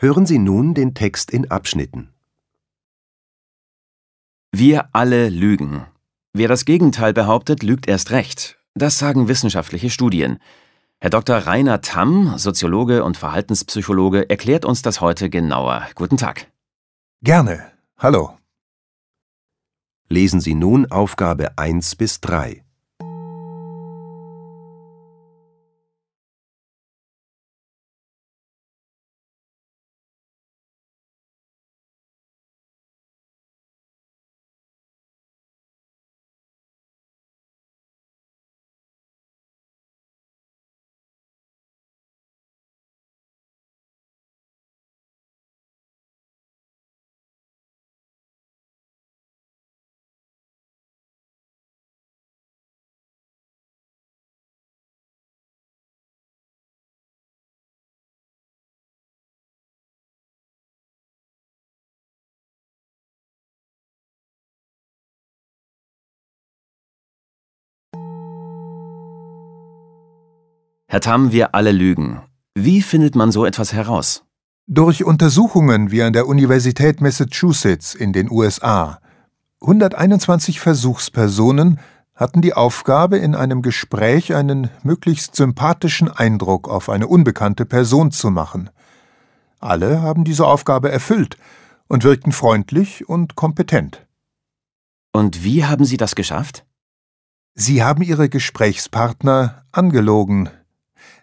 Hören Sie nun den Text in Abschnitten. Wir alle lügen. Wer das Gegenteil behauptet, lügt erst recht. Das sagen wissenschaftliche Studien. Herr Dr. Rainer Tamm, Soziologe und Verhaltenspsychologe, erklärt uns das heute genauer. Guten Tag. Gerne. Hallo. Lesen Sie nun Aufgabe 1 bis 3. Herr Tamm, wir alle lügen. Wie findet man so etwas heraus? Durch Untersuchungen wie an der Universität Massachusetts in den USA. 121 Versuchspersonen hatten die Aufgabe, in einem Gespräch einen möglichst sympathischen Eindruck auf eine unbekannte Person zu machen. Alle haben diese Aufgabe erfüllt und wirkten freundlich und kompetent. Und wie haben Sie das geschafft? Sie haben ihre Gesprächspartner angelogen,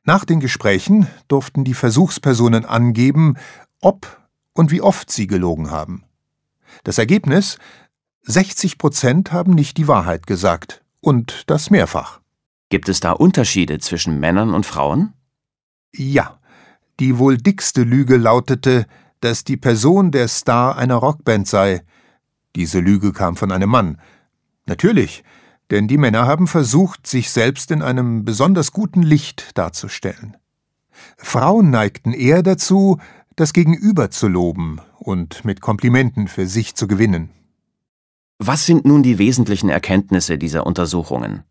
nach den Gesprächen durften die Versuchspersonen angeben, ob und wie oft sie gelogen haben. Das Ergebnis 60 Prozent haben nicht die Wahrheit gesagt und das mehrfach. Gibt es da Unterschiede zwischen Männern und Frauen? Ja, die wohl dickste Lüge lautete, dass die Person der Star einer Rockband sei. Diese Lüge kam von einem Mann. Natürlich, denn die Männer haben versucht, sich selbst in einem besonders guten Licht darzustellen. Frauen neigten eher dazu, das Gegenüber zu loben und mit Komplimenten für sich zu gewinnen. Was sind nun die wesentlichen Erkenntnisse dieser Untersuchungen?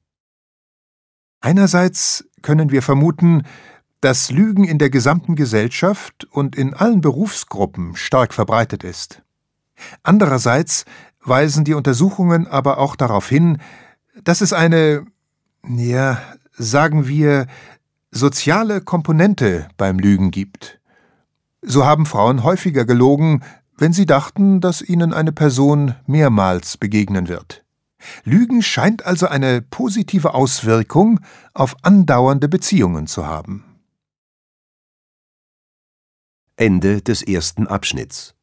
Einerseits können wir vermuten, dass Lügen in der gesamten Gesellschaft und in allen Berufsgruppen stark verbreitet ist. Andererseits weisen die Untersuchungen aber auch darauf hin, dass es eine, ja, sagen wir, soziale Komponente beim Lügen gibt. So haben Frauen häufiger gelogen, wenn sie dachten, dass ihnen eine Person mehrmals begegnen wird. Lügen scheint also eine positive Auswirkung auf andauernde Beziehungen zu haben. Ende des ersten Abschnitts